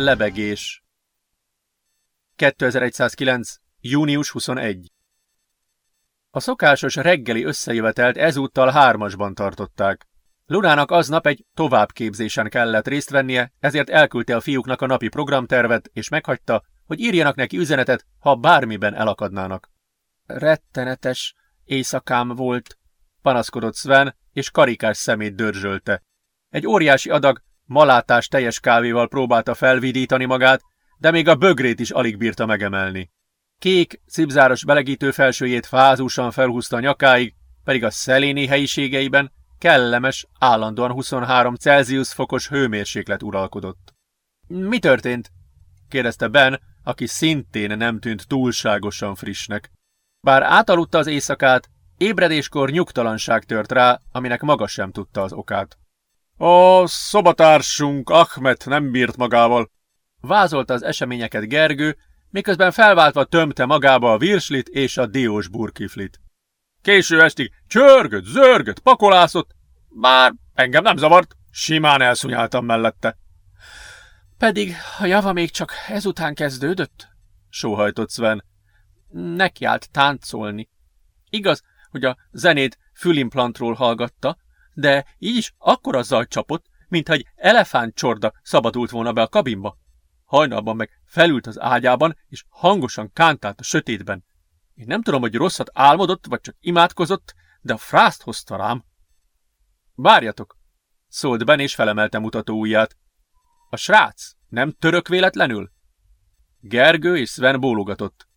Lebegés 2109. június 21 A szokásos reggeli összejövetelt ezúttal hármasban tartották. Lunának aznap egy továbbképzésen kellett részt vennie, ezért elküldte a fiúknak a napi programtervet, és meghagyta, hogy írjanak neki üzenetet, ha bármiben elakadnának. Rettenetes éjszakám volt, panaszkodott Sven, és karikás szemét dörzsölte. Egy óriási adag malátás teljes kávéval próbálta felvidítani magát, de még a bögrét is alig bírta megemelni. Kék, szipzáros belegítő felsőjét fázúsan felhúzta a nyakáig, pedig a szeléni helyiségeiben kellemes, állandóan 23 Celsius fokos hőmérséklet uralkodott. Mi történt? kérdezte Ben, aki szintén nem tűnt túlságosan frissnek. Bár átaludta az éjszakát, ébredéskor nyugtalanság tört rá, aminek maga sem tudta az okát. A szobatársunk Ahmet nem bírt magával. Vázolta az eseményeket Gergő, miközben felváltva tömte magába a virslit és a diós burkiflit. Késő estig csörgött, zörgött, pakolászott, bár engem nem zavart, simán elszunyáltam mellette. Pedig a java még csak ezután kezdődött, sóhajtott Sven. Nekiállt táncolni. Igaz, hogy a zenét fülimplantról hallgatta, de így is akkora zaj csapott, mintha egy elefántcsorda szabadult volna be a kabinba. Hajnalban meg felült az ágyában, és hangosan kántált a sötétben. Én nem tudom, hogy rosszat álmodott, vagy csak imádkozott, de a frászt hozta rám. Várjatok! Szólt Ben, és felemelte mutató ujját. A srác nem török véletlenül? Gergő és Sven bólogatott.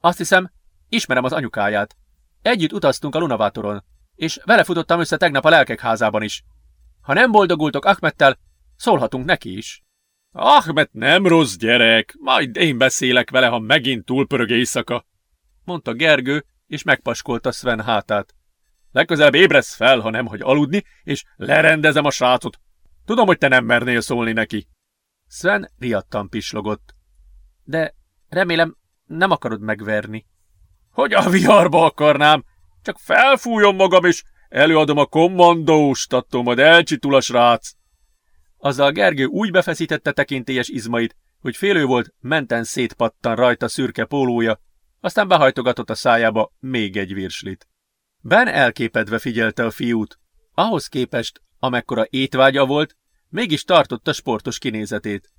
Azt hiszem, ismerem az anyukáját. Együtt utaztunk a Lunavátoron, és vele futottam össze tegnap a lelkek házában is. Ha nem boldogultok Ahmettel, szólhatunk neki is. Ahmet nem rossz gyerek, majd én beszélek vele, ha megint túlpörög éjszaka, mondta Gergő, és megpaskolta Sven hátát. Legközelebb ébresz fel, ha nem hagy aludni, és lerendezem a srácot. Tudom, hogy te nem mernél szólni neki. Sven riadtan pislogott. De remélem nem akarod megverni. Hogy a viharba akarnám? Csak felfújom magam, és előadom a kommandóst, attól majd elcsitul a srác. Azzal Gergő úgy befeszítette tekintélyes izmait, hogy félő volt, menten szétpattan rajta szürke pólója, aztán behajtogatott a szájába még egy virslit. Ben elképedve figyelte a fiút. Ahhoz képest, amekkora étvágya volt, mégis tartotta sportos kinézetét.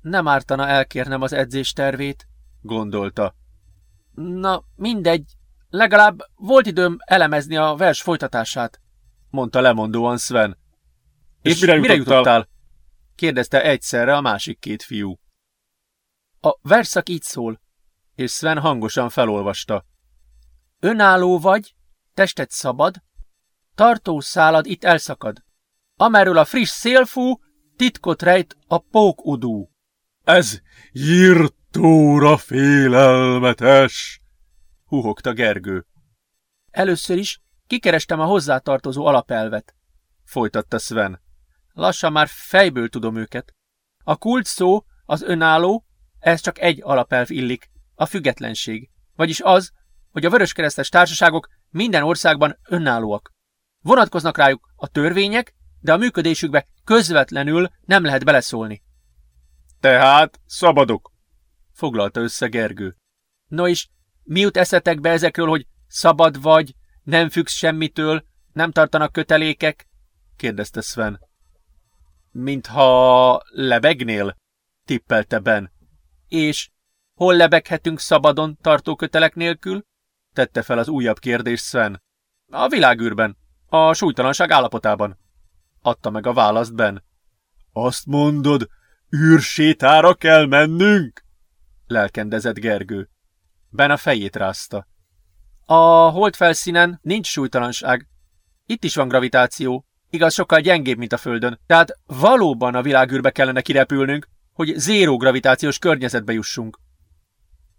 Nem ártana elkérnem az edzés tervét, gondolta. Na, mindegy, legalább volt időm elemezni a vers folytatását, mondta lemondóan Sven. És, és mire, mire jutottál? jutottál? kérdezte egyszerre a másik két fiú. A verszak így szól, és Sven hangosan felolvasta. Önálló vagy, tested szabad, tartó szálad itt elszakad. Amerről a friss szél fú, titkot rejt a pókudú. Ez írtóra félelmetes, huhogta Gergő. Először is kikerestem a hozzátartozó alapelvet, folytatta Sven. Lassan már fejből tudom őket. A kult szó, az önálló, ez csak egy alapelv illik, a függetlenség. Vagyis az, hogy a vöröskeresztes társaságok minden országban önállóak. Vonatkoznak rájuk a törvények, de a működésükbe közvetlenül nem lehet beleszólni. Tehát szabadok, foglalta össze Gergő. No és mi jut eszetek be ezekről, hogy szabad vagy, nem függsz semmitől, nem tartanak kötelékek? kérdezte Sven. Mintha lebegnél, tippelte Ben. És hol lebeghetünk szabadon tartó kötelek nélkül? tette fel az újabb kérdést Sven. A világűrben, a súlytalanság állapotában. Adta meg a választ Ben. Azt mondod, űrsétára kell mennünk? Lelkendezett Gergő. Ben a fejét rázta. A hold felszínen nincs súlytalanság. Itt is van gravitáció. Igaz, sokkal gyengébb, mint a Földön. Tehát valóban a világűrbe kellene kirepülnünk, hogy zéró gravitációs környezetbe jussunk.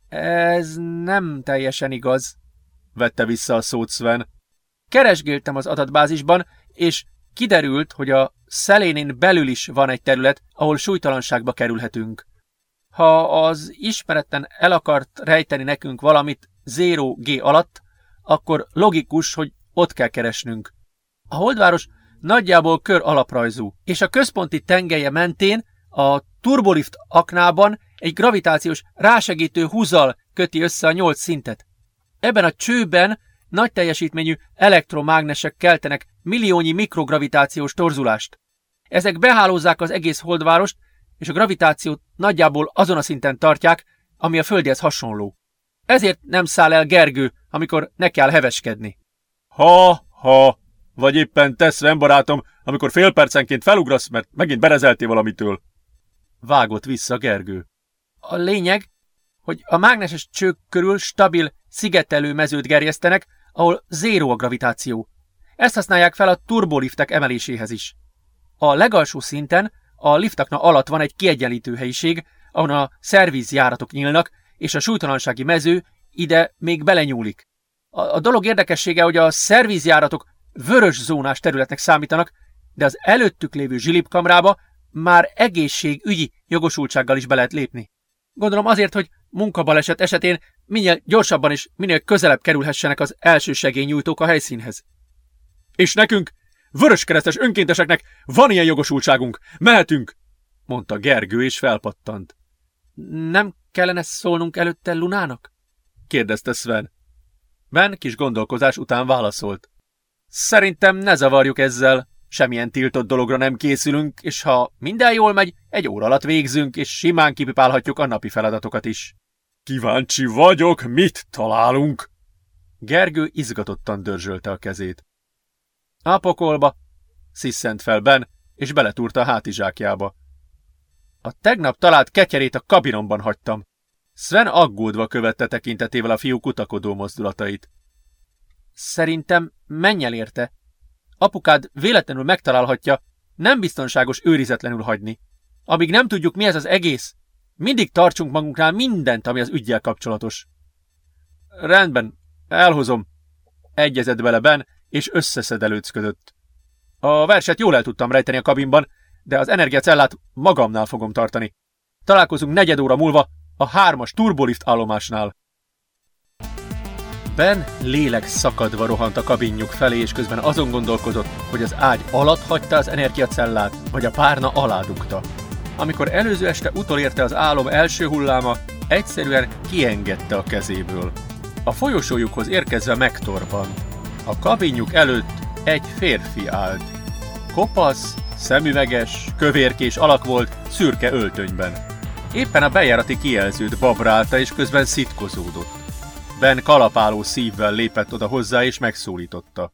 Ez nem teljesen igaz, vette vissza a szót Sven. Keresgéltem az adatbázisban, és kiderült, hogy a szelénén belül is van egy terület, ahol súlytalanságba kerülhetünk. Ha az ismeretten el akart rejteni nekünk valamit 0G alatt, akkor logikus, hogy ott kell keresnünk. A holdváros nagyjából kör alaprajzú, és a központi tengelye mentén A turbolift aknában egy gravitációs rásegítő húzal köti össze a nyolc szintet. Ebben a csőben nagy teljesítményű elektromágnesek keltenek milliónyi mikrogravitációs torzulást. Ezek behálózzák az egész holdvárost, és a gravitációt nagyjából azon a szinten tartják, ami a földihez hasonló. Ezért nem száll el Gergő, amikor ne kell heveskedni. Ha, ha, vagy éppen te, Sven barátom, amikor fél percenként felugrasz, mert megint berezeltél valamitől. Vágott vissza Gergő. A lényeg, hogy a mágneses csők körül stabil, szigetelő mezőt gerjesztenek, ahol zéró a gravitáció. Ezt használják fel a turboliftek emeléséhez is. A legalsó szinten, a liftakna alatt van egy kiegyenlítő helyiség, ahol a szervízjáratok nyílnak, és a súlytalansági mező ide még belenyúlik. A, a dolog érdekessége, hogy a szervízjáratok vörös zónás területnek számítanak, de az előttük lévő zsilipkamrába már egészségügyi jogosultsággal is be lehet lépni. Gondolom azért, hogy munkabaleset esetén minél gyorsabban és minél közelebb kerülhessenek az első segélynyújtók a helyszínhez. És nekünk, vöröskeresztes önkénteseknek van ilyen jogosultságunk, mehetünk, mondta Gergő és felpattant. Nem kellene szólnunk előtte Lunának? kérdezte Sven. Ben kis gondolkozás után válaszolt. Szerintem ne zavarjuk ezzel, semmilyen tiltott dologra nem készülünk, és ha minden jól megy, egy óra alatt végzünk, és simán kipipálhatjuk a napi feladatokat is. Kíváncsi vagyok, mit találunk? Gergő izgatottan dörzsölte a kezét. A pokolba, sziszent fel Ben, és beletúrta a hátizsákjába. A tegnap talált ketyerét a kabinomban hagytam. Sven aggódva követte tekintetével a fiú kutakodó mozdulatait. Szerintem menj el érte. Apukád véletlenül megtalálhatja, nem biztonságos őrizetlenül hagyni. Amíg nem tudjuk, mi ez az egész, mindig tartsunk magunknál mindent, ami az ügyjel kapcsolatos. Rendben, elhozom. Egyezett bele Ben, és összeszedelőcködött. A verset jól el tudtam rejteni a kabinban, de az energiacellát magamnál fogom tartani. Találkozunk negyed óra múlva a hármas turbolift állomásnál. Ben lélek szakadva rohant a kabinjuk felé, és közben azon gondolkozott, hogy az ágy alatt hagyta az energiacellát, vagy a párna alá dugta. Amikor előző este utolérte az álom első hulláma, egyszerűen kiengedte a kezéből. A folyosójukhoz érkezve megtorpant. A kabinjuk előtt egy férfi állt. Kopasz, szemüveges, kövérkés alak volt, szürke öltönyben. Éppen a bejárati kijelzőt babrálta, és közben szitkozódott. Ben kalapáló szívvel lépett oda hozzá, és megszólította.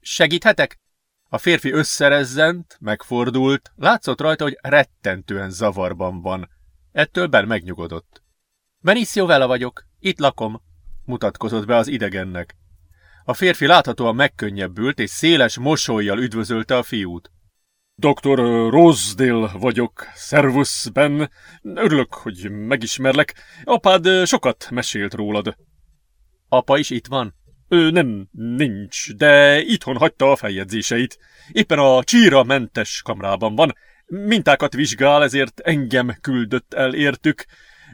Segíthetek? A férfi összerezzent, megfordult, látszott rajta, hogy rettentően zavarban van. Ettől Ben megnyugodott. Benicio vele vagyok, itt lakom, mutatkozott be az idegennek. A férfi láthatóan megkönnyebbült, és széles mosolyjal üdvözölte a fiút. Dr. Rosedale vagyok, szervusz, Ben. Örülök, hogy megismerlek. Apád sokat mesélt rólad. Apa is itt van? Ő nem, nincs, de itthon hagyta a feljegyzéseit. Éppen a csíra mentes kamrában van. Mintákat vizsgál, ezért engem küldött el értük.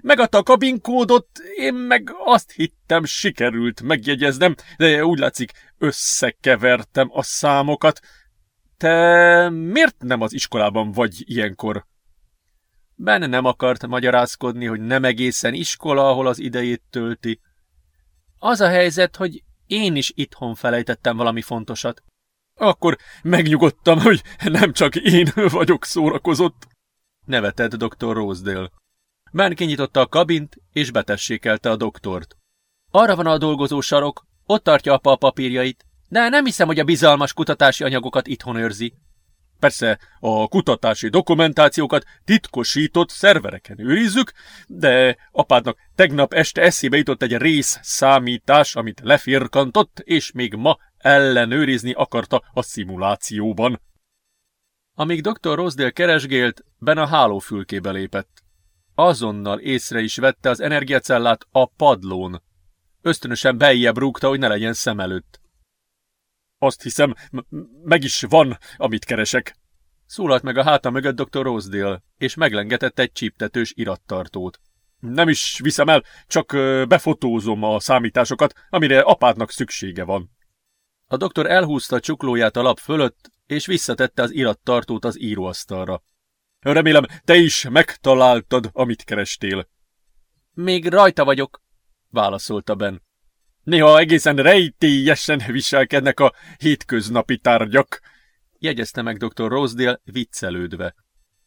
Megadta a kabinkódot, én meg azt hittem sikerült megjegyeznem, de úgy látszik összekevertem a számokat. Te miért nem az iskolában vagy ilyenkor? Ben nem akart magyarázkodni, hogy nem egészen iskola, ahol az idejét tölti. Az a helyzet, hogy én is itthon felejtettem valami fontosat. Akkor megnyugodtam, hogy nem csak én vagyok szórakozott. Nevetett dr. Rosedale. Ben kinyitotta a kabint, és betessékelte a doktort. Arra van a dolgozó sarok, ott tartja apa a papírjait, de nem hiszem, hogy a bizalmas kutatási anyagokat itthon őrzi. Persze a kutatási dokumentációkat titkosított szervereken őrizzük, de apádnak tegnap este eszébe jutott egy rész számítás, amit lefirkantott, és még ma ellenőrizni akarta a szimulációban. Amíg dr. Rosdale keresgélt, Ben a hálófülkébe lépett. Azonnal észre is vette az energiacellát a padlón. Ösztönösen bejjebb rúgta, hogy ne legyen szem előtt. Azt hiszem, meg is van, amit keresek. Szólalt meg a háta mögött dr. Rosedale, és meglengetett egy csíptetős irattartót. Nem is viszem el, csak befotózom a számításokat, amire apádnak szüksége van. A doktor elhúzta csuklóját a lap fölött, és visszatette az irattartót az íróasztalra. Remélem, te is megtaláltad, amit kerestél. Még rajta vagyok, válaszolta Ben. Néha egészen rejtélyesen viselkednek a hétköznapi tárgyak, jegyezte meg dr. Rosedale viccelődve.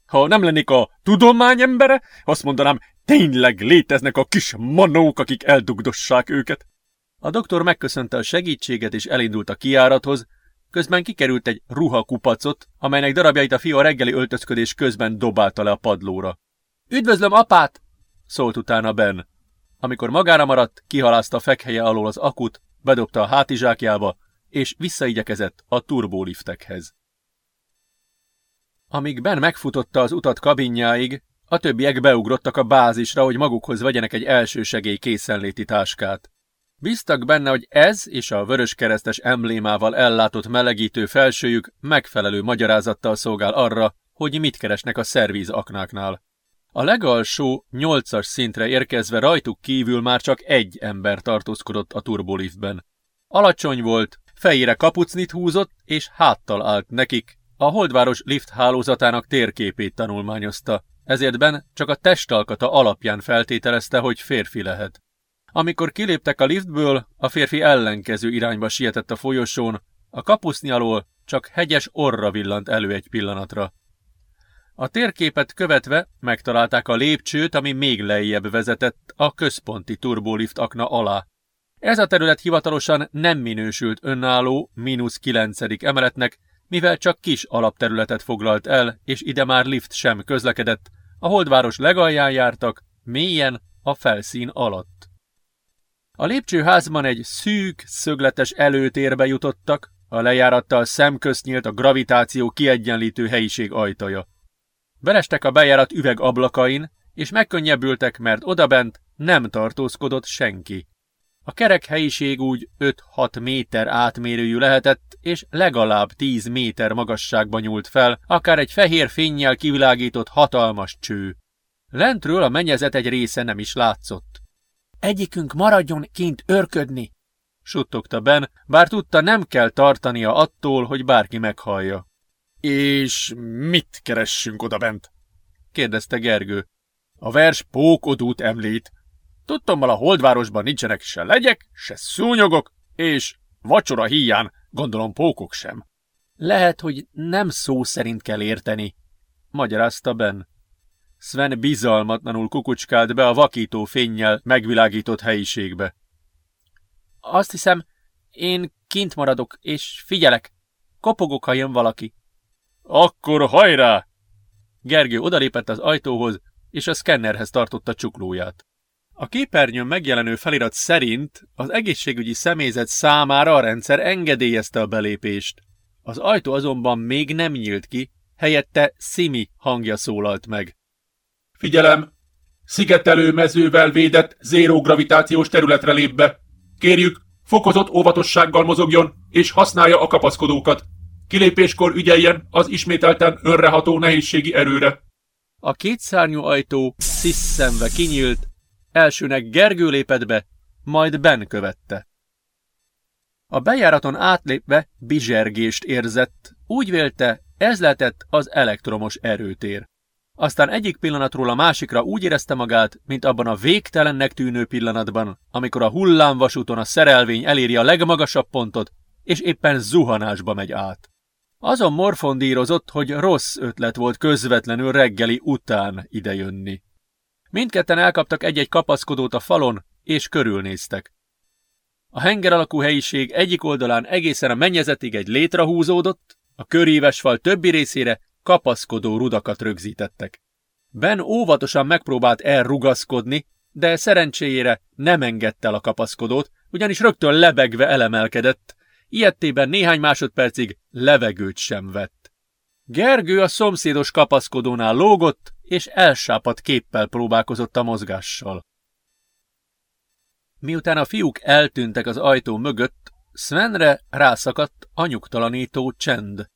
Ha nem lennék a tudomány embere, azt mondanám, tényleg léteznek a kis manók, akik eldugdossák őket. A doktor megköszönte a segítséget és elindult a kiárathoz, közben kikerült egy ruhakupacot, amelynek darabjait a fiú a reggeli öltözködés közben dobálta le a padlóra. Üdvözlöm apát! szólt utána Ben. Amikor magára maradt, kihalázta a fekhelye alól az akut, bedobta a hátizsákjába, és visszaigyekezett a turbóliftekhez. Amíg Ben megfutotta az utat kabinjáig, a többiek beugrottak a bázisra, hogy magukhoz vegyenek egy elsősegély készenléti táskát. Bíztak benne, hogy ez és a vöröskeresztes emblémával ellátott melegítő felsőjük megfelelő magyarázattal szolgál arra, hogy mit keresnek a szervíz aknáknál. A legalsó, nyolcas szintre érkezve rajtuk kívül már csak egy ember tartózkodott a turboliftben. Alacsony volt, fejére kapucnit húzott, és háttal állt nekik, a Holdváros lift hálózatának térképét tanulmányozta, ezért Ben csak a testalkata alapján feltételezte, hogy férfi lehet. Amikor kiléptek a liftből, a férfi ellenkező irányba sietett a folyosón, a kapuszni alól csak hegyes orra villant elő egy pillanatra. A térképet követve megtalálták a lépcsőt, ami még lejjebb vezetett a központi turbolift akna alá. Ez a terület hivatalosan nem minősült önálló, mínusz kilencedik emeletnek, mivel csak kis alapterületet foglalt el, és ide már lift sem közlekedett, a holdváros legalján jártak, mélyen a felszín alatt. A lépcsőházban egy szűk, szögletes előtérbe jutottak, a lejárattal szemközt nyílt a gravitáció kiegyenlítő helyiség ajtaja. Berestek a bejárat üvegablakain, és megkönnyebbültek, mert odabent nem tartózkodott senki. A kerek helyiség úgy 5-6 méter átmérőjű lehetett, és legalább 10 méter magasságba nyúlt fel, akár egy fehér fényjel kivilágított hatalmas cső. Lentről a mennyezet egy része nem is látszott. Egyikünk maradjon kint örködni, suttogta Ben, bár tudta nem kell tartania attól, hogy bárki meghallja. És mit keressünk oda bent? kérdezte Gergő. A vers pókodút említ, Tudtommal a holdvárosban nincsenek se legyek, se szúnyogok, és vacsora híján gondolom pókok sem. Lehet, hogy nem szó szerint kell érteni, magyarázta Ben. Sven bizalmatlanul kukucskált be a vakító fényjel megvilágított helyiségbe. Azt hiszem, én kint maradok, és figyelek. Kopogok, ha jön valaki. Akkor hajrá! Gergő odalépett az ajtóhoz, és a szkennerhez tartotta csuklóját. A képernyőn megjelenő felirat szerint az egészségügyi személyzet számára a rendszer engedélyezte a belépést. Az ajtó azonban még nem nyílt ki, helyette Simi hangja szólalt meg. Figyelem! Szigetelő mezővel védett zéró gravitációs területre lép be. Kérjük, fokozott óvatossággal mozogjon, és használja a kapaszkodókat. Kilépéskor ügyeljen az ismételten önreható nehézségi erőre. A kétszárnyú ajtó sziszemve kinyílt, Elsőnek Gergő lépett be, majd Ben követte. A bejáraton átlépve bizsergést érzett, úgy vélte, ez lehetett az elektromos erőtér. Aztán egyik pillanatról a másikra úgy érezte magát, mint abban a végtelennek tűnő pillanatban, amikor a hullámvasúton a szerelvény eléri a legmagasabb pontot, és éppen zuhanásba megy át. Azon morfondírozott, hogy rossz ötlet volt közvetlenül reggeli után idejönni. Mindketten elkaptak egy-egy kapaszkodót a falon, és körülnéztek. A henger alakú helyiség egyik oldalán egészen a mennyezetig egy létre húzódott, a köríves fal többi részére kapaszkodó rudakat rögzítettek. Ben óvatosan megpróbált elrugaszkodni, de szerencséjére nem engedte el a kapaszkodót, ugyanis rögtön lebegve elemelkedett, ilyettében néhány másodpercig levegőt sem vett. Gergő a szomszédos kapaszkodónál lógott, és elsápadt képpel próbálkozott a mozgással. Miután a fiúk eltűntek az ajtó mögött, Svenre rászakadt a nyugtalanító csend.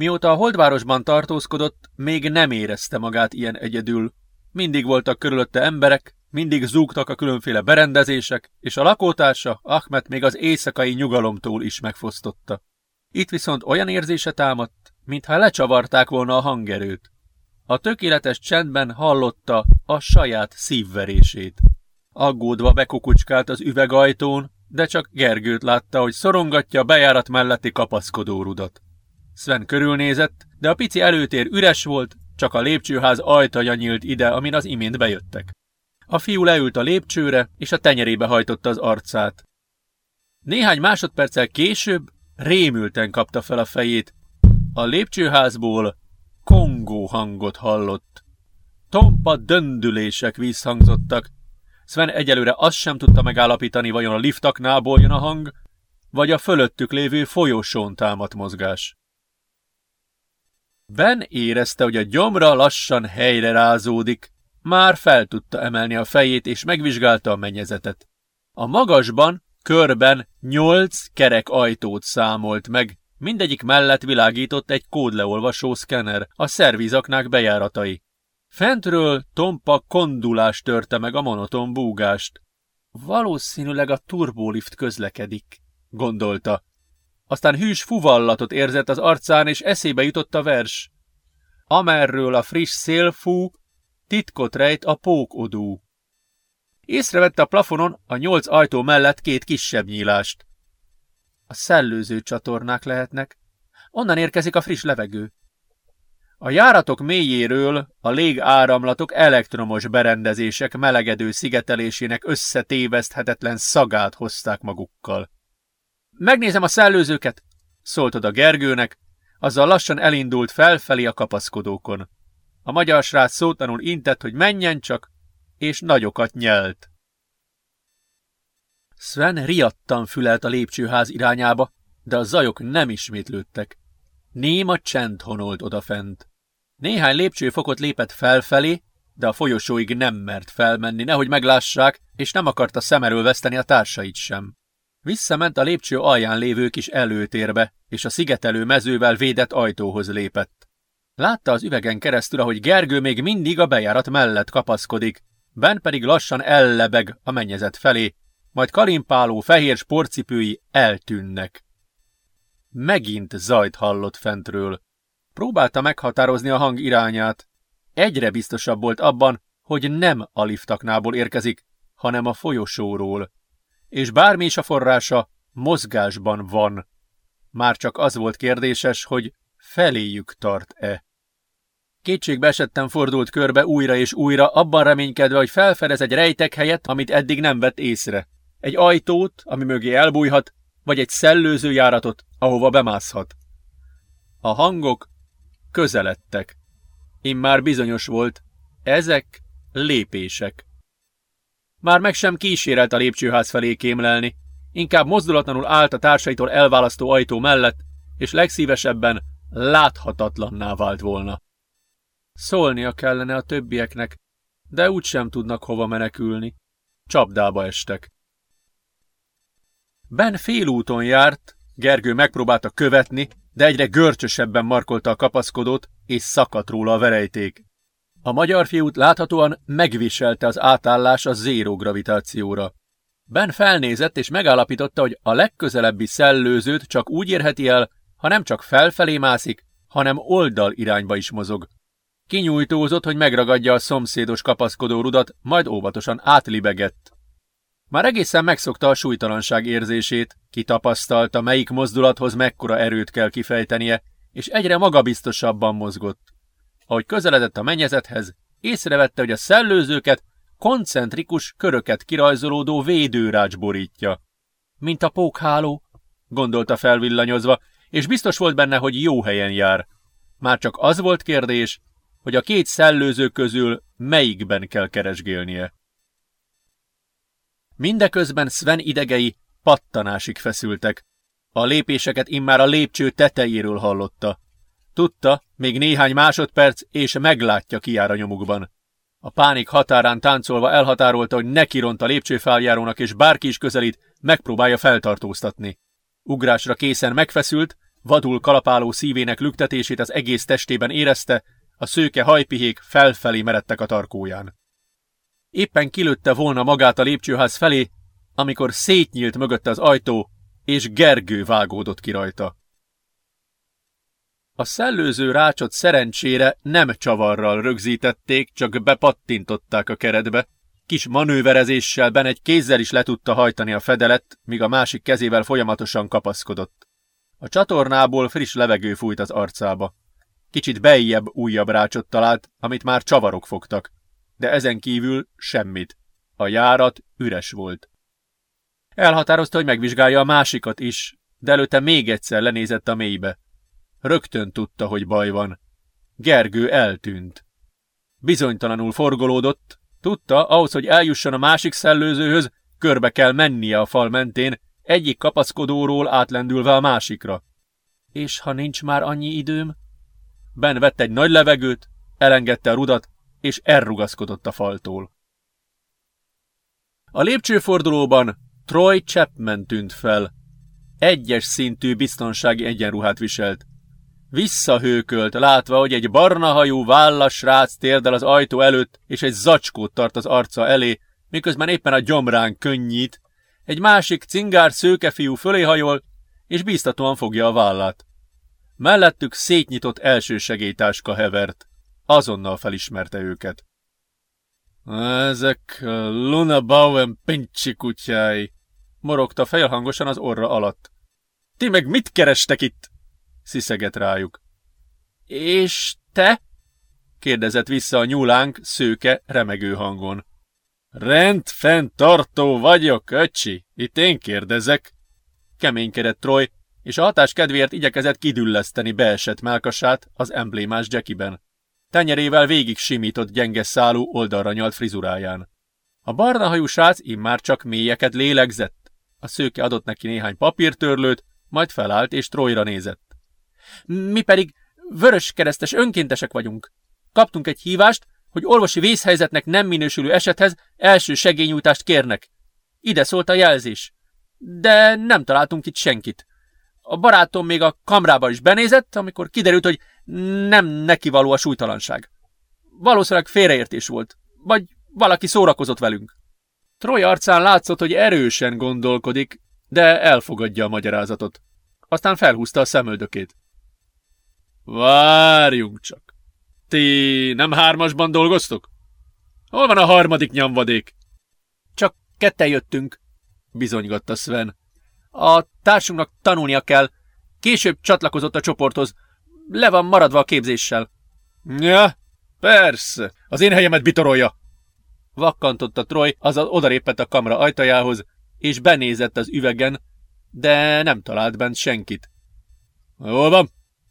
Mióta a Holdvárosban tartózkodott, még nem érezte magát ilyen egyedül. Mindig voltak körülötte emberek, mindig zúgtak a különféle berendezések, és a lakótársa Ahmet még az éjszakai nyugalomtól is megfosztotta. Itt viszont olyan érzése támadt, mintha lecsavarták volna a hangerőt. A tökéletes csendben hallotta a saját szívverését. Aggódva bekukucskált az üvegajtón, de csak Gergőt látta, hogy szorongatja a bejárat melletti kapaszkodó rudat. Sven körülnézett, de a pici előtér üres volt, csak a lépcsőház ajtaja nyílt ide, amin az imént bejöttek. A fiú leült a lépcsőre, és a tenyerébe hajtotta az arcát. Néhány másodperccel később rémülten kapta fel a fejét. A lépcsőházból kongó hangot hallott. Tompa döndülések visszhangzottak. Sven egyelőre azt sem tudta megállapítani, vajon a liftaknából jön a hang, vagy a fölöttük lévő folyosón támadt mozgás. Ben érezte, hogy a gyomra lassan helyre rázódik. Már fel tudta emelni a fejét, és megvizsgálta a mennyezetet. A magasban, körben nyolc kerek ajtót számolt meg, mindegyik mellett világított egy kódleolvasó szkenner, a szervizaknák bejáratai. Fentről tompa kondulás törte meg a monoton búgást. Valószínűleg a turbolift közlekedik, gondolta. Aztán hűs fuvallatot érzett az arcán, és eszébe jutott a vers. Amerről a friss szél fú, titkot rejt a pókodú. Észrevette a plafonon a nyolc ajtó mellett két kisebb nyílást. A szellőző csatornák lehetnek. Onnan érkezik a friss levegő. A járatok mélyéről a légáramlatok elektromos berendezések melegedő szigetelésének összetéveszthetetlen szagát hozták magukkal. Megnézem a szellőzőket, szólt oda Gergőnek, azzal lassan elindult felfelé a kapaszkodókon. A magyar srác szótanul intett, hogy menjen csak, és nagyokat nyelt. Sven riadtan fülelt a lépcsőház irányába, de a zajok nem ismétlődtek. Néma csend honolt odafent. Néhány lépcsőfokot lépett felfelé, de a folyosóig nem mert felmenni, nehogy meglássák, és nem akarta szem elől veszteni a társait sem. Visszament a lépcső alján lévő kis előtérbe, és a szigetelő mezővel védett ajtóhoz lépett. Látta az üvegen keresztül, ahogy Gergő még mindig a bejárat mellett kapaszkodik, Ben pedig lassan ellebeg a mennyezet felé, majd kalimpáló fehér sportcipői eltűnnek. Megint zajt hallott fentről. Próbálta meghatározni a hang irányát. Egyre biztosabb volt abban, hogy nem a liftaknából érkezik, hanem a folyosóról. És bármi is a forrása, mozgásban van. Már csak az volt kérdéses, hogy feléjük tart-e. Kétségbe esetten fordult körbe újra és újra, abban reménykedve, hogy felfedez egy rejtek helyet, amit eddig nem vett észre. Egy ajtót, ami mögé elbújhat, vagy egy szellőző járatot, ahova bemászhat. A hangok közeledtek. Immár bizonyos volt, ezek lépések. Már meg sem kísérelt a lépcsőház felé kémlelni, inkább mozdulatlanul állt a társaitól elválasztó ajtó mellett, és legszívesebben láthatatlanná vált volna. Szólnia kellene a többieknek, de úgysem tudnak hova menekülni. Csapdába estek. Ben félúton járt, Gergő megpróbálta követni, de egyre görcsösebben markolta a kapaszkodót, és szakadt róla a verejték. A magyar fiút láthatóan megviselte az átállás a zéró gravitációra. Ben felnézett és megállapította, hogy a legközelebbi szellőzőt csak úgy érheti el, ha nem csak felfelé mászik, hanem oldal irányba is mozog. Kinyújtózott, hogy megragadja a szomszédos kapaszkodó rudat, majd óvatosan átlibegett. Már egészen megszokta a súlytalanság érzését, kitapasztalta, melyik mozdulathoz mekkora erőt kell kifejtenie, és egyre magabiztosabban mozgott. Ahogy közeledett a mennyezethez, észrevette, hogy a szellőzőket koncentrikus köröket kirajzolódó védőrács borítja. Mint a pókháló, gondolta felvillanyozva, és biztos volt benne, hogy jó helyen jár. Már csak az volt kérdés, hogy a két szellőző közül melyikben kell keresgélnie. Mindeközben Sven idegei pattanásig feszültek. A lépéseket immár a lépcső tetejéről hallotta. Tudta, még néhány másodperc, és meglátja kiára nyomukban. A pánik határán táncolva elhatárolta, hogy nekiront a lépcsőfáljárónak, és bárki is közelít, megpróbálja feltartóztatni. Ugrásra készen megfeszült, vadul kalapáló szívének lüktetését az egész testében érezte, a szőke hajpihék felfelé meredtek a tarkóján. Éppen kilőtte volna magát a lépcsőház felé, amikor szétnyílt mögötte az ajtó, és Gergő vágódott ki rajta. A szellőző rácsot szerencsére nem csavarral rögzítették, csak bepattintották a keretbe. Kis manőverezéssel Ben egy kézzel is le tudta hajtani a fedelet, míg a másik kezével folyamatosan kapaszkodott. A csatornából friss levegő fújt az arcába. Kicsit beijebb újabb rácsot talált, amit már csavarok fogtak, de ezen kívül semmit. A járat üres volt. Elhatározta, hogy megvizsgálja a másikat is, de előtte még egyszer lenézett a mélybe. Rögtön tudta, hogy baj van. Gergő eltűnt. Bizonytalanul forgolódott, tudta, ahhoz, hogy eljusson a másik szellőzőhöz, körbe kell mennie a fal mentén, egyik kapaszkodóról átlendülve a másikra. És ha nincs már annyi időm? Ben vett egy nagy levegőt, elengedte a rudat, és elrugaszkodott a faltól. A lépcsőfordulóban Troy Chapman tűnt fel. Egyes szintű biztonsági egyenruhát viselt. Visszahőkölt, látva, hogy egy barna hajú vállas srác térdel az ajtó előtt, és egy zacskót tart az arca elé, miközben éppen a gyomrán könnyít, egy másik cingár szőkefiú fölé hajol, és bíztatóan fogja a vállát. Mellettük szétnyitott elsősegélytáska hevert. Azonnal felismerte őket. Ezek Luna Bowen pincsi kutyái, morogta félhangosan az orra alatt. Ti meg mit kerestek itt? Sziszegett rájuk. És te? kérdezett vissza a nyúlánk szőke remegő hangon. Rendfenntartó vagyok, öcsi, itt én kérdezek. Keménykedett Troy, és a hatás kedvéért igyekezett kidülleszteni beesett melkasát az emblémás Jackiben. Tenyerével végig simított gyenge szálú oldalra nyalt frizuráján. A barna hajú srác immár csak mélyeket lélegzett. A szőke adott neki néhány papírtörlőt, majd felállt és Troyra nézett. Mi pedig vörös keresztes önkéntesek vagyunk. Kaptunk egy hívást, hogy orvosi vészhelyzetnek nem minősülő esethez első segélynyújtást kérnek. Ide szólt a jelzés. De nem találtunk itt senkit. A barátom még a kamrába is benézett, amikor kiderült, hogy nem neki való a súlytalanság. Valószínűleg félreértés volt, vagy valaki szórakozott velünk. Troy arcán látszott, hogy erősen gondolkodik, de elfogadja a magyarázatot. Aztán felhúzta a szemöldökét. Várjunk csak. Ti nem hármasban dolgoztok? Hol van a harmadik nyomvadék? Csak ketten jöttünk, bizonygatta Sven. A társunknak tanulnia kell. Később csatlakozott a csoporthoz. Le van maradva a képzéssel. Ja, persze. Az én helyemet bitorolja. Vakkantotta Troy, azaz odarépett a kamra ajtajához, és benézett az üvegen, de nem talált bent senkit. Hol van?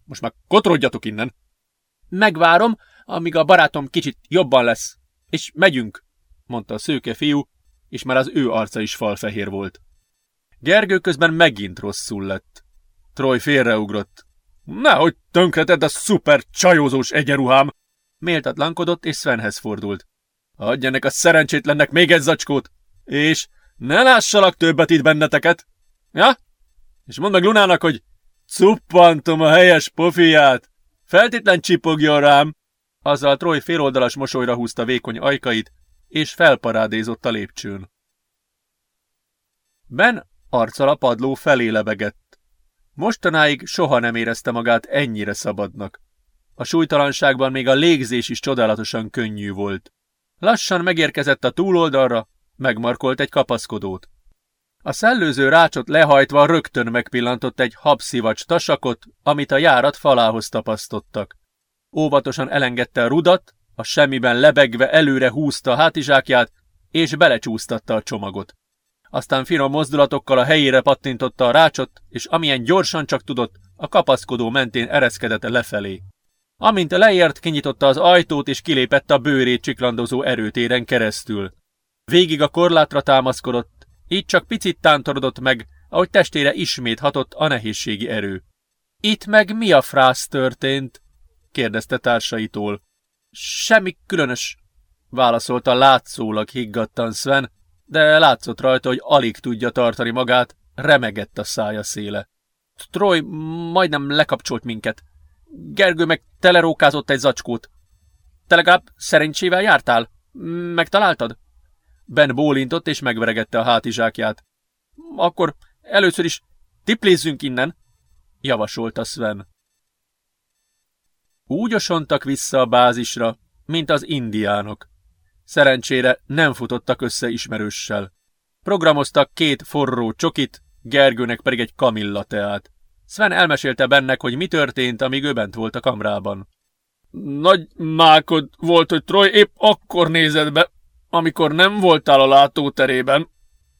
Most már kotrodjatok innen. Megvárom, amíg a barátom kicsit jobban lesz. És megyünk, mondta a szőke fiú, és már az ő arca is falfehér volt. Gergő közben megint rosszul lett. Troy félreugrott. Nehogy tönkreted a szuper csajózós egyenruhám! Méltatlankodott, és Svenhez fordult. Adjanak a szerencsétlennek még egy zacskót, és ne lássalak többet itt benneteket! Ja? És mondd meg Lunának, hogy cuppantom a helyes pofiát! Feltétlen csipogjon rám! Azzal Troy féloldalas mosolyra húzta vékony ajkait, és felparádézott a lépcsőn. Ben arccal a padló felé lebegett. Mostanáig soha nem érezte magát ennyire szabadnak. A súlytalanságban még a légzés is csodálatosan könnyű volt. Lassan megérkezett a túloldalra, megmarkolt egy kapaszkodót. A szellőző rácsot lehajtva rögtön megpillantott egy habszivacs tasakot, amit a járat falához tapasztottak. Óvatosan elengedte a rudat, a semmiben lebegve előre húzta a hátizsákját, és belecsúsztatta a csomagot. Aztán finom mozdulatokkal a helyére pattintotta a rácsot, és amilyen gyorsan csak tudott, a kapaszkodó mentén ereszkedett lefelé. Amint leért, kinyitotta az ajtót, és kilépett a bőrét csiklandozó erőtéren keresztül. Végig a korlátra támaszkodott, így csak picit tántorodott meg, ahogy testére ismét hatott a nehézségi erő. Itt meg mi a frász történt? kérdezte társaitól. Semmi különös, válaszolta látszólag higgadtan Sven, de látszott rajta, hogy alig tudja tartani magát, remegett a szája széle. Troy majdnem lekapcsolt minket. Gergő meg telerókázott egy zacskót. Te legalább szerencsével jártál? Megtaláltad? Ben bólintott és megveregette a hátizsákját. Akkor először is tiplézzünk innen, javasolta Sven. Úgy osontak vissza a bázisra, mint az indiánok. Szerencsére nem futottak össze ismerőssel. Programoztak két forró csokit, Gergőnek pedig egy kamilla teát. Sven elmesélte bennek, hogy mi történt, amíg ő bent volt a kamrában. Nagy mákod volt, hogy Troy épp akkor nézett be, amikor nem voltál a látóterében,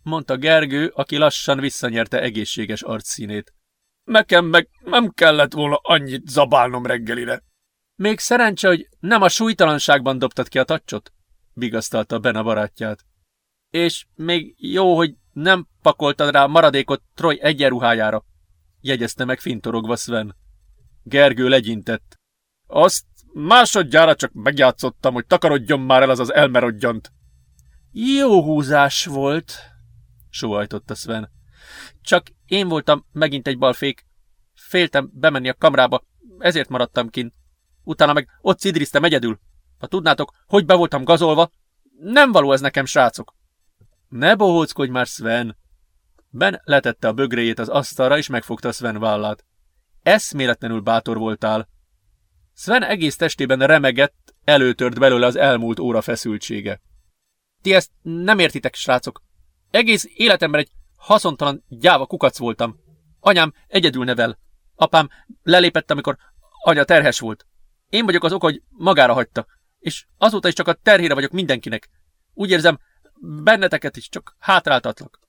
mondta Gergő, aki lassan visszanyerte egészséges arcszínét. Nekem meg nem kellett volna annyit zabálnom reggelire. Még szerencse, hogy nem a súlytalanságban dobtad ki a tacsot, vigasztalta Ben a barátját. És még jó, hogy nem pakoltad rá maradékot Troy egyenruhájára, jegyezte meg fintorogva Sven. Gergő legyintett. Azt másodjára csak megjátszottam, hogy takarodjon már el az az elmerodjant. Jó húzás volt, sóhajtotta Sven. Csak én voltam megint egy balfék. Féltem bemenni a kamrába, ezért maradtam kint. Utána meg ott cidriztem egyedül. Ha tudnátok, hogy be voltam gazolva, nem való ez nekem, srácok. Ne bohóckodj már, Sven! Ben letette a bögréjét az asztalra, és megfogta Sven vállát. Eszméletlenül bátor voltál. Sven egész testében remegett, előtört belőle az elmúlt óra feszültsége. Ti ezt nem értitek, srácok. Egész életemben egy haszontalan gyáva kukac voltam. Anyám egyedül nevel. Apám lelépett, amikor anya terhes volt. Én vagyok az ok, hogy magára hagyta. És azóta is csak a terhére vagyok mindenkinek. Úgy érzem, benneteket is csak hátráltatlak.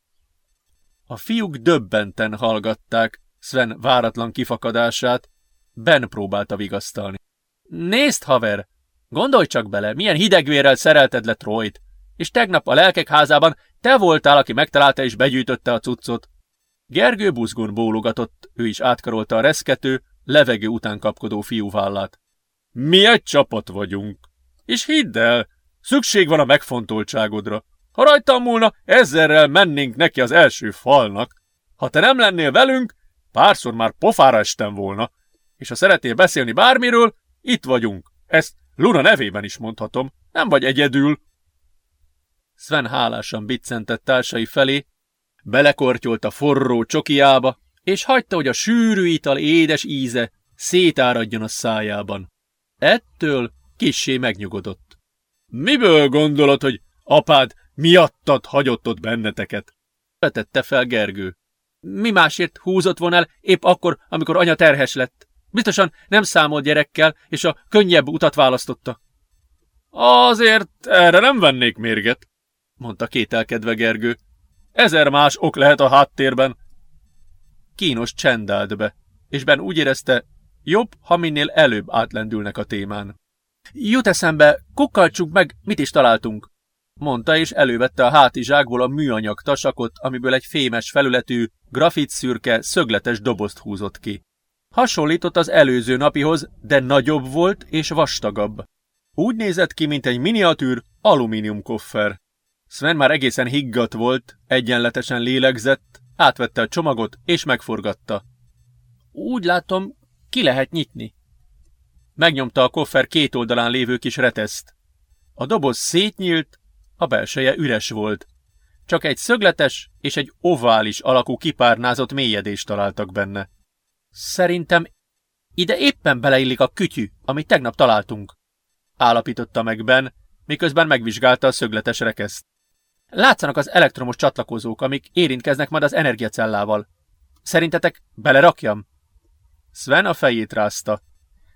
A fiúk döbbenten hallgatták Sven váratlan kifakadását, Ben próbálta vigasztalni. Nézd, haver! Gondolj csak bele, milyen hidegvérrel szerelted le Troyt, és tegnap a lelkek házában te voltál, aki megtalálta és begyűjtötte a cuccot. Gergő buzgón bólogatott, ő is átkarolta a reszkető, levegő után kapkodó fiú. Mi egy csapat vagyunk. És hidd el, szükség van a megfontoltságodra. Ha rajtam múlna, ezerrel mennénk neki az első falnak. Ha te nem lennél velünk, párszor már pofára estem volna. És ha szeretnél beszélni bármiről, itt vagyunk. Ezt Luna nevében is mondhatom. Nem vagy egyedül. Sven hálásan biccentett társai felé, belekortyolt a forró csokiába, és hagyta, hogy a sűrű ital édes íze szétáradjon a szájában. Ettől kissé megnyugodott. Miből gondolod, hogy apád miattad hagyott ott benneteket? Vetette fel Gergő. Mi másért húzott volna el épp akkor, amikor anya terhes lett? Biztosan nem számolt gyerekkel, és a könnyebb utat választotta. Azért erre nem vennék mérget, mondta kételkedve Gergő. Ezer más ok lehet a háttérben. Kínos csend be, és Ben úgy érezte, jobb, ha minél előbb átlendülnek a témán. Jut eszembe, kukkaltsuk meg, mit is találtunk, mondta, és elővette a hátizsákból a műanyag tasakot, amiből egy fémes felületű, grafitszürke, szögletes dobozt húzott ki. Hasonlított az előző napihoz, de nagyobb volt és vastagabb. Úgy nézett ki, mint egy miniatűr alumíniumkoffer. Sven már egészen higgadt volt, egyenletesen lélegzett, átvette a csomagot és megforgatta. Úgy látom, ki lehet nyitni. Megnyomta a koffer két oldalán lévő kis reteszt. A doboz szétnyílt, a belseje üres volt. Csak egy szögletes és egy ovális alakú kipárnázott mélyedést találtak benne. Szerintem ide éppen beleillik a kütyű, amit tegnap találtunk, állapította meg Ben, miközben megvizsgálta a szögletes rekeszt. Látszanak az elektromos csatlakozók, amik érintkeznek majd az energiacellával. Szerintetek belerakjam? Sven a fejét rázta.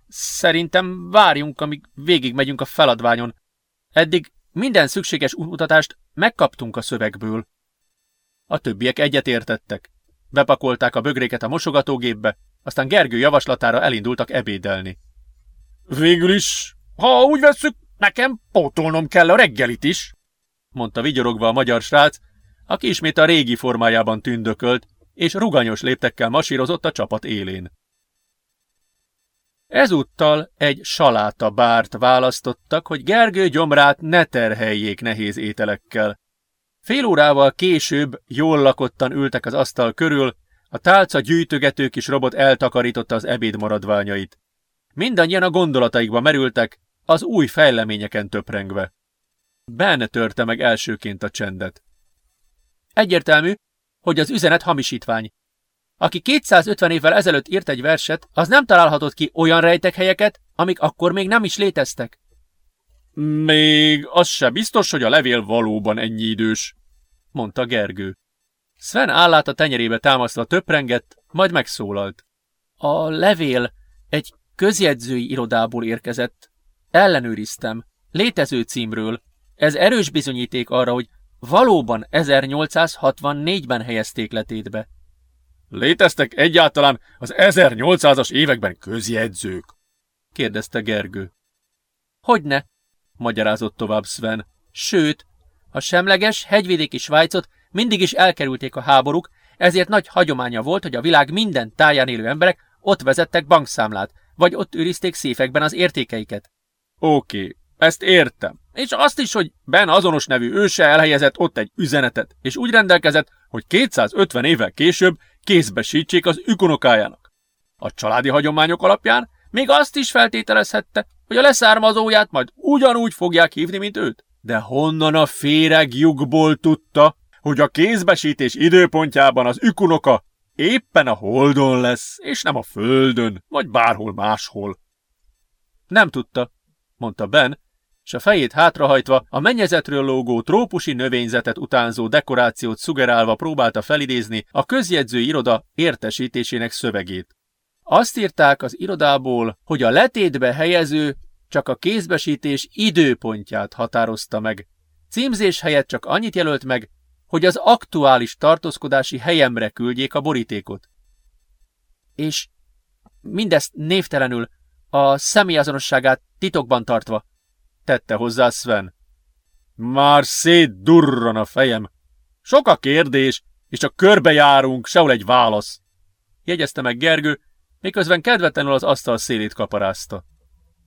Szerintem várjunk, amíg végigmegyünk a feladványon. Eddig minden szükséges útmutatást megkaptunk a szövegből. A többiek egyetértettek. Bepakolták a bögréket a mosogatógépbe, aztán Gergő javaslatára elindultak ebédelni. Végül is, ha úgy vesszük, nekem pótolnom kell a reggelit is, mondta vigyorogva a magyar srác, aki ismét a régi formájában tündökölt, és ruganyos léptekkel masírozott a csapat élén. Ezúttal egy saláta bárt választottak, hogy Gergő gyomrát ne terheljék nehéz ételekkel. Fél órával később jól lakottan ültek az asztal körül, a tálca gyűjtögető kis robot eltakarította az ebéd maradványait. Mindannyian a gondolataikba merültek, az új fejleményeken töprengve. Ben törte meg elsőként a csendet. Egyértelmű, hogy az üzenet hamisítvány. Aki 250 évvel ezelőtt írt egy verset, az nem találhatott ki olyan rejtek helyeket, amik akkor még nem is léteztek. Még az se biztos, hogy a levél valóban ennyi idős, mondta Gergő. Sven állát a tenyerébe támasztva töprengett, majd megszólalt. A levél egy közjegyzői irodából érkezett. Ellenőriztem. Létező címről. Ez erős bizonyíték arra, hogy valóban 1864-ben helyezték letétbe. Léteztek egyáltalán az 1800-as években közjegyzők? kérdezte Gergő. Hogyne, magyarázott tovább Sven. Sőt, a semleges, hegyvidéki Svájcot mindig is elkerülték a háborúk, ezért nagy hagyománya volt, hogy a világ minden táján élő emberek ott vezettek bankszámlát, vagy ott őrizték széfekben az értékeiket. Oké, okay, ezt értem. És azt is, hogy Ben azonos nevű őse elhelyezett ott egy üzenetet, és úgy rendelkezett, hogy 250 évvel később kézbesítsék az ükunokájának. A családi hagyományok alapján még azt is feltételezhette, hogy a leszármazóját majd ugyanúgy fogják hívni, mint őt. De honnan a féregjukból tudta, hogy a kézbesítés időpontjában az ükunoka éppen a holdon lesz, és nem a földön, vagy bárhol máshol? Nem tudta, mondta Ben, és a fejét hátrahajtva a mennyezetről lógó trópusi növényzetet utánzó dekorációt szugerálva próbálta felidézni a közjegyzői iroda értesítésének szövegét. Azt írták az irodából, hogy a letétbe helyező csak a kézbesítés időpontját határozta meg. Címzés helyett csak annyit jelölt meg, hogy az aktuális tartózkodási helyemre küldjék a borítékot. És mindezt névtelenül, a személyazonosságát titokban tartva, tette hozzá Sven. Már szétdurran a fejem. Sok a kérdés, és a körbejárunk, sehol egy válasz. Jegyezte meg Gergő, miközben kedvetlenül az asztal szélét kaparázta.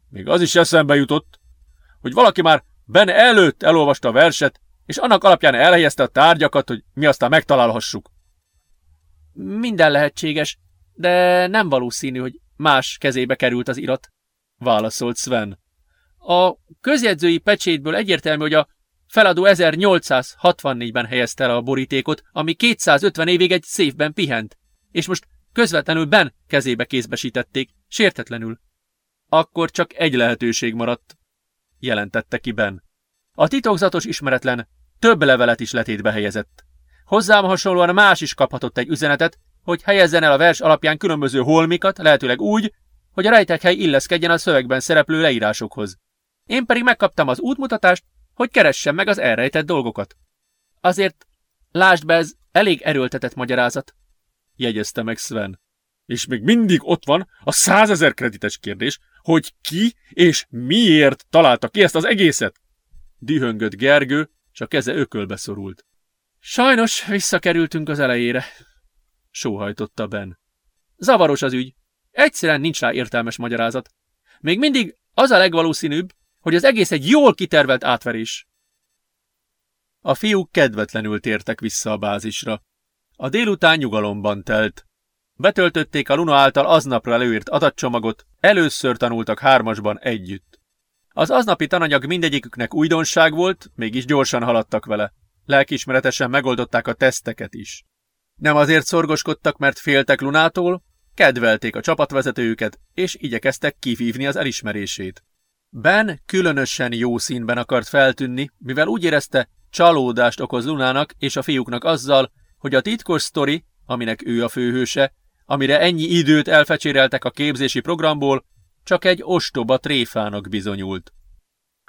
Még az is eszembe jutott, hogy valaki már benne előtt elolvasta a verset, és annak alapján elhelyezte a tárgyakat, hogy mi aztán megtalálhassuk. Minden lehetséges, de nem valószínű, hogy más kezébe került az irat, válaszolt Sven. A közjegyzői pecsétből egyértelmű, hogy a feladó 1864-ben helyezte el a borítékot, ami 250 évig egy széfben pihent, és most közvetlenül Ben kezébe kézbesítették, sértetlenül. Akkor csak egy lehetőség maradt, jelentette ki Ben. A titokzatos ismeretlen több levelet is letétbe helyezett. Hozzám hasonlóan más is kaphatott egy üzenetet, hogy helyezzen el a vers alapján különböző holmikat, lehetőleg úgy, hogy a rejtekhely illeszkedjen a szövegben szereplő leírásokhoz. Én pedig megkaptam az útmutatást, hogy keressem meg az elrejtett dolgokat. Azért, lásd be, ez elég erőltetett magyarázat, jegyezte meg Sven. És még mindig ott van a százezer kredites kérdés, hogy ki és miért találta ki ezt az egészet? Dühöngött Gergő, és a keze ökölbe szorult. Sajnos visszakerültünk az elejére, sóhajtotta Ben. Zavaros az ügy. Egyszerűen nincs rá értelmes magyarázat. Még mindig az a legvalószínűbb, hogy az egész egy jól kitervelt átverés. A fiúk kedvetlenül tértek vissza a bázisra. A délután nyugalomban telt. Betöltötték a Luna által aznapra előírt adatcsomagot, először tanultak hármasban együtt. Az aznapi tananyag mindegyiküknek újdonság volt, mégis gyorsan haladtak vele. Lelkismeretesen megoldották a teszteket is. Nem azért szorgoskodtak, mert féltek Lunától, kedvelték a csapatvezetőjüket, és igyekeztek kivívni az elismerését. Ben különösen jó színben akart feltűnni, mivel úgy érezte, csalódást okoz Lunának és a fiúknak azzal, hogy a titkos sztori, aminek ő a főhőse, amire ennyi időt elfecséreltek a képzési programból, csak egy ostoba tréfának bizonyult.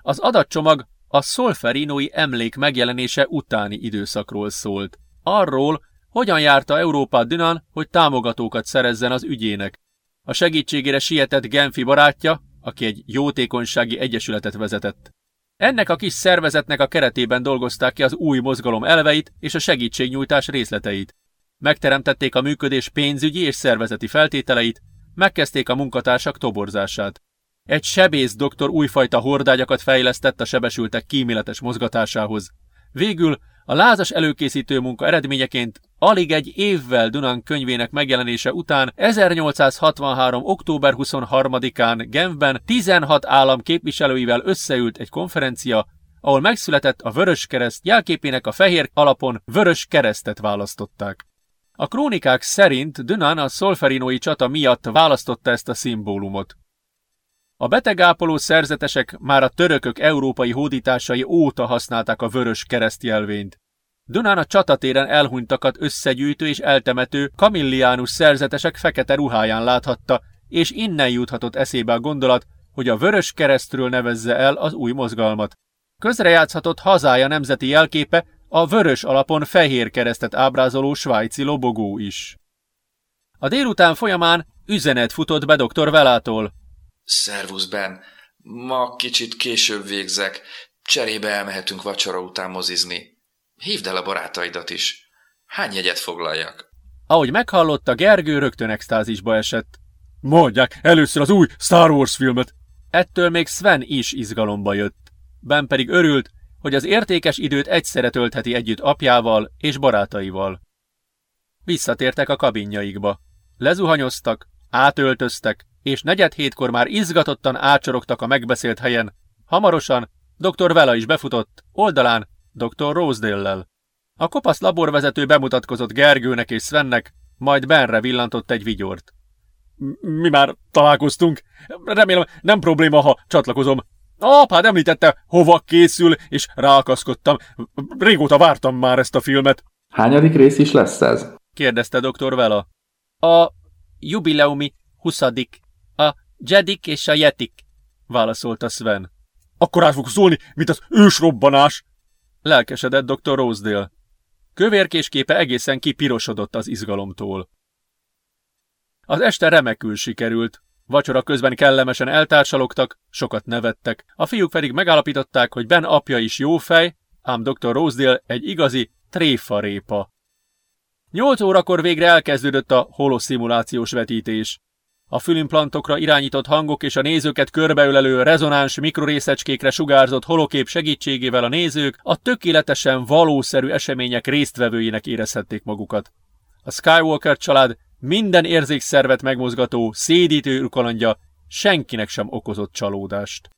Az adatcsomag a szolferinói emlék megjelenése utáni időszakról szólt. Arról, hogyan járta Európa Dünan, hogy támogatókat szerezzen az ügyének. A segítségére sietett Genfi barátja, aki egy jótékonysági egyesületet vezetett. Ennek a kis szervezetnek a keretében dolgozták ki az új mozgalom elveit és a segítségnyújtás részleteit. Megteremtették a működés pénzügyi és szervezeti feltételeit, megkezdték a munkatársak toborzását. Egy sebész doktor újfajta hordágyakat fejlesztett a sebesültek kíméletes mozgatásához. Végül a lázas előkészítő munka eredményeként alig egy évvel Dunan könyvének megjelenése után 1863. október 23-án Genfben 16 állam képviselőivel összeült egy konferencia, ahol megszületett a Vörös Kereszt jelképének a fehér alapon Vörös Keresztet választották. A krónikák szerint Dünan a szolferinói csata miatt választotta ezt a szimbólumot. A betegápoló szerzetesek már a törökök európai hódításai óta használták a vörös keresztjelvényt. Dunán a csatatéren elhunytakat összegyűjtő és eltemető kamilliánus szerzetesek fekete ruháján láthatta, és innen juthatott eszébe a gondolat, hogy a vörös keresztről nevezze el az új mozgalmat. Közrejátszhatott hazája nemzeti jelképe a vörös alapon fehér keresztet ábrázoló svájci lobogó is. A délután folyamán üzenet futott be dr. Velától. Szervusz, Ben. Ma kicsit később végzek. Cserébe elmehetünk vacsora után mozizni. Hívd el a barátaidat is. Hány jegyet foglaljak? Ahogy meghallotta, Gergő rögtön extázisba esett. Mondják először az új Star Wars filmet. Ettől még Sven is izgalomba jött. Ben pedig örült, hogy az értékes időt egyszerre töltheti együtt apjával és barátaival. Visszatértek a kabinjaikba. Lezuhanyoztak, átöltöztek, és negyed hétkor már izgatottan ácsorogtak a megbeszélt helyen. Hamarosan dr. Vela is befutott, oldalán dr. Rosedale-lel. A kopasz laborvezető bemutatkozott Gergőnek és Svennek, majd Benre villantott egy vigyort. Mi már találkoztunk. Remélem nem probléma, ha csatlakozom. Apád hát említette, hova készül, és ráakaszkodtam. Régóta vártam már ezt a filmet. Hányadik rész is lesz ez? kérdezte dr. Vela. A jubileumi 20. Jedik és a Jetik, válaszolta Sven. Akkor át fog szólni, mint az ősrobbanás, lelkesedett dr. Rosedale. Kövérkés képe egészen kipirosodott az izgalomtól. Az este remekül sikerült. Vacsora közben kellemesen eltársalogtak, sokat nevettek. A fiúk pedig megállapították, hogy Ben apja is jó fej, ám dr. Rosedale egy igazi tréfarépa. Nyolc órakor végre elkezdődött a holoszimulációs vetítés. A fülimplantokra irányított hangok és a nézőket körbeölelő rezonáns mikrorészecskékre sugárzott holokép segítségével a nézők a tökéletesen valószerű események résztvevőinek érezhették magukat. A Skywalker család minden érzékszervet megmozgató, szédítő ürkalandja senkinek sem okozott csalódást.